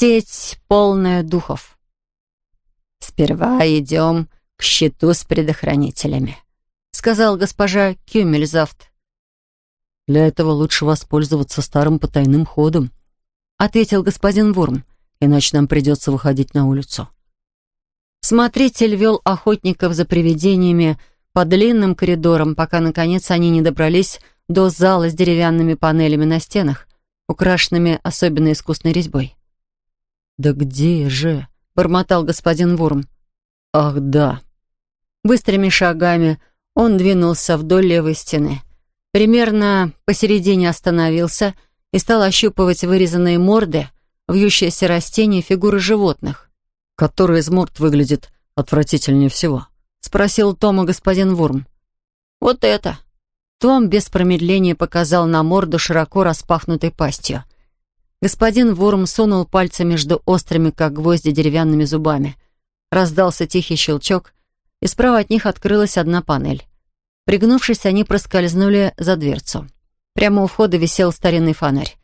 Сеть полная духов. «Сперва идем к щиту с предохранителями», — сказал госпожа Кюмельзавт. «Для этого лучше воспользоваться старым потайным ходом», — ответил господин Вурм, «иначе нам придется выходить на улицу». Смотритель вел охотников за привидениями по длинным коридорам, пока, наконец, они не добрались до зала с деревянными панелями на стенах, украшенными особенно искусной резьбой. «Да где же?» — бормотал господин Вурм. «Ах, да!» Быстрыми шагами он двинулся вдоль левой стены. Примерно посередине остановился и стал ощупывать вырезанные морды, вьющиеся растения и фигуры животных. «Который из морд выглядит отвратительнее всего?» — спросил Тома господин Вурм. «Вот это!» Том без промедления показал на морду широко распахнутой пастью. Господин Вурм сунул пальцы между острыми, как гвозди, деревянными зубами. Раздался тихий щелчок, и справа от них открылась одна панель. Пригнувшись, они проскользнули за дверцу. Прямо у входа висел старинный фонарь.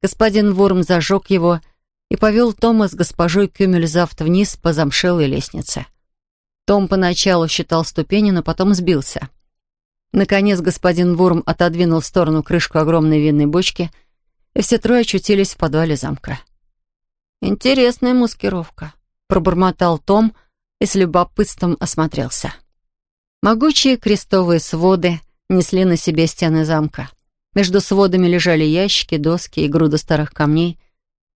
Господин Вурм зажег его и повел Тома с госпожой Кюмельзавт вниз по замшелой лестнице. Том поначалу считал ступени, но потом сбился. Наконец господин Вурм отодвинул в сторону крышку огромной винной бочки, и все трое очутились в подвале замка. «Интересная маскировка», — пробормотал Том и с любопытством осмотрелся. Могучие крестовые своды несли на себе стены замка. Между сводами лежали ящики, доски и груда старых камней.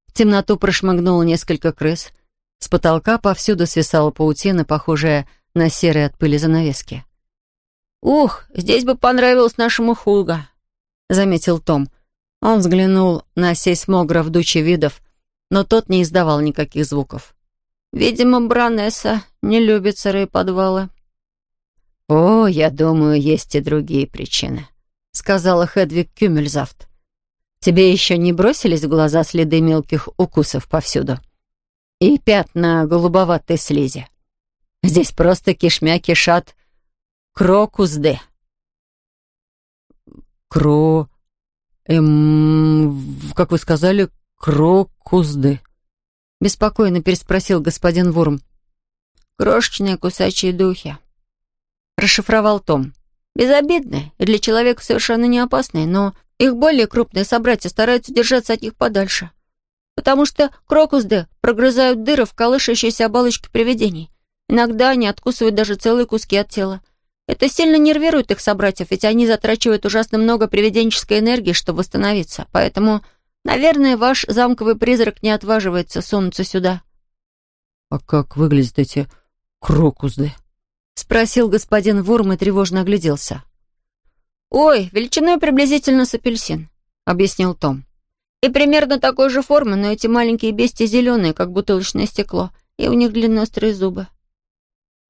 В темноту прошмыгнуло несколько крыс — с потолка повсюду свисала паутина, похожая на серые от пыли занавески. «Ух, здесь бы понравилось нашему Хуга», — заметил Том. Он взглянул на сейсмограф дучи видов, но тот не издавал никаких звуков. «Видимо, Бранесса не любит сырые подвалы». «О, я думаю, есть и другие причины», — сказала Хедвиг Кюмельзавт. «Тебе еще не бросились в глаза следы мелких укусов повсюду?» и пятна голубоватой слизи. Здесь просто кишмя кишат крокузды. Кро... Эм... Как вы сказали, крокузды. Беспокойно переспросил господин Вурм. Крошечные кусачие духи. Расшифровал Том. Безобидные и для человека совершенно не опасные, но их более крупные собратья стараются держаться от них подальше потому что крокусды прогрызают дыры в колышащейся оболочке привидений. Иногда они откусывают даже целые куски от тела. Это сильно нервирует их собратьев, ведь они затрачивают ужасно много привиденческой энергии, чтобы восстановиться. Поэтому, наверное, ваш замковый призрак не отваживается сунуться сюда. «А как выглядят эти крокузды?» — спросил господин Вурм и тревожно огляделся. «Ой, величиной приблизительно с апельсин», — объяснил Том. И примерно такой же формы, но эти маленькие бестии зеленые, как бутылочное стекло, и у них длинноострые зубы.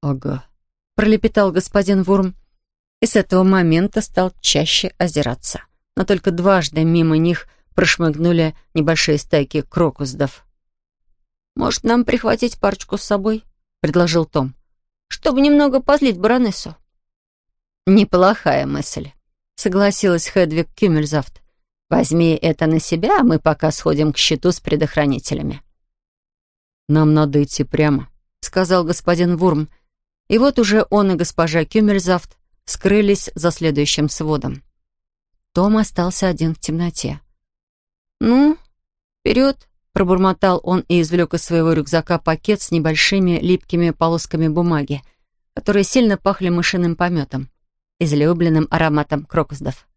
«Ага», — пролепетал господин Вурм, и с этого момента стал чаще озираться. Но только дважды мимо них прошмыгнули небольшие стайки крокусдов. «Может, нам прихватить парочку с собой?» — предложил Том. «Чтобы немного позлить баронессу». «Неплохая мысль», — согласилась Хедвиг Кюмельзавт. Возьми это на себя, а мы пока сходим к щиту с предохранителями». «Нам надо идти прямо», — сказал господин Вурм. И вот уже он и госпожа Кюмельзавт скрылись за следующим сводом. Том остался один в темноте. «Ну, вперед!» — пробормотал он и извлек из своего рюкзака пакет с небольшими липкими полосками бумаги, которые сильно пахли мышиным пометом, излюбленным ароматом крокусдов.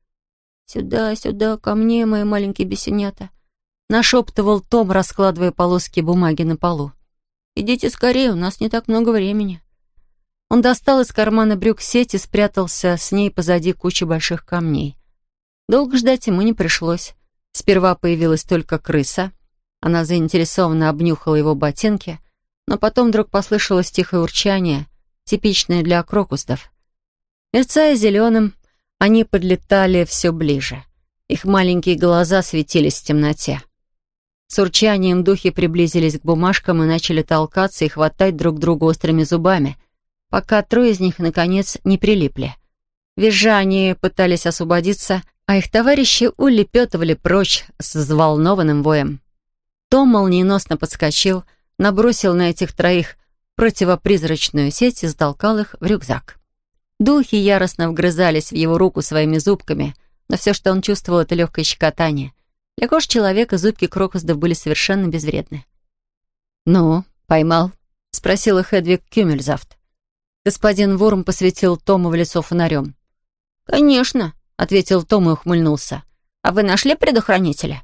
«Сюда, сюда, ко мне, мои маленькие бесенята!» Нашептывал Том, раскладывая полоски бумаги на полу. «Идите скорее, у нас не так много времени». Он достал из кармана брюк сеть и спрятался с ней позади кучи больших камней. Долго ждать ему не пришлось. Сперва появилась только крыса. Она заинтересованно обнюхала его ботинки, но потом вдруг послышалось тихое урчание, типичное для крокусдов. Мерцая зеленым, они подлетали все ближе. Их маленькие глаза светились в темноте. С урчанием духи приблизились к бумажкам и начали толкаться и хватать друг друга острыми зубами, пока трое из них, наконец, не прилипли. Визжа они пытались освободиться, а их товарищи улепетывали прочь с взволнованным воем. Том молниеносно подскочил, набросил на этих троих противопризрачную сеть и затолкал их в рюкзак. Духи яростно вгрызались в его руку своими зубками, но все, что он чувствовал, это легкое щекотание. Для кожи человека зубки крокусдов были совершенно безвредны. «Ну, поймал?» — спросила Хедвиг Кюмельзавт. Господин Ворм посветил Тому в лицо фонарем. «Конечно», — ответил Том и ухмыльнулся. «А вы нашли предохранителя?»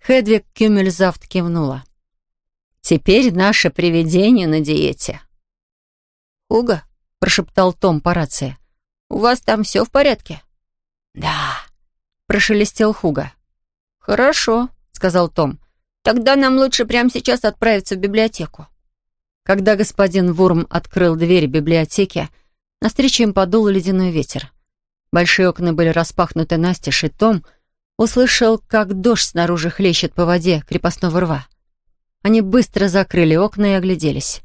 Хедвиг Кюмельзавт кивнула. «Теперь наше привидение на диете». «Хуга», — прошептал Том по рации, — «у вас там все в порядке?» «Да», — прошелестел Хуга. «Хорошо», — сказал Том. «Тогда нам лучше прямо сейчас отправиться в библиотеку». Когда господин Вурм открыл дверь библиотеки, навстречу им подул ледяной ветер. Большие окна были распахнуты настежь, и Том услышал, как дождь снаружи хлещет по воде крепостного рва. Они быстро закрыли окна и огляделись.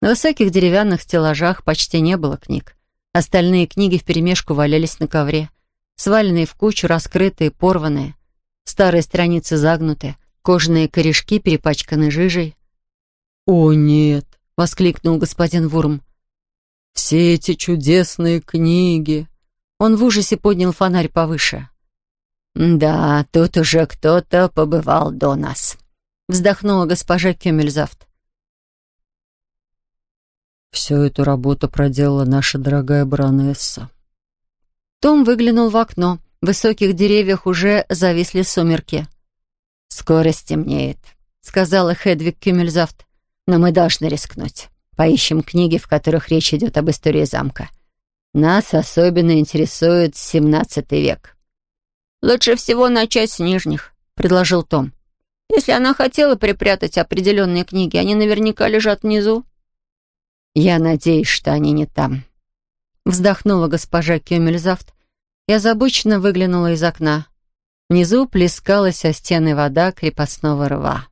На высоких деревянных стеллажах почти не было книг. Остальные книги вперемешку валялись на ковре, сваленные в кучу, раскрытые, порванные. Старые страницы загнуты, кожаные корешки перепачканы жижей. «О, нет!» — воскликнул господин Вурм. «Все эти чудесные книги!» Он в ужасе поднял фонарь повыше. «Да, тут уже кто-то побывал до нас», — вздохнула госпожа Кюмельзавт. «Всю эту работу проделала наша дорогая баронесса». Том выглянул в окно. В высоких деревьях уже зависли сумерки. «Скоро стемнеет», — сказала Хедвиг Кюмельзавт. «Но мы должны рискнуть. Поищем книги, в которых речь идет об истории замка. Нас особенно интересует семнадцатый век». «Лучше всего начать с нижних», — предложил Том. «Если она хотела припрятать определенные книги, они наверняка лежат внизу». «Я надеюсь, что они не там», — вздохнула госпожа Кюмельзавт и озабоченно выглянула из окна. Внизу плескалась о стены вода крепостного рва.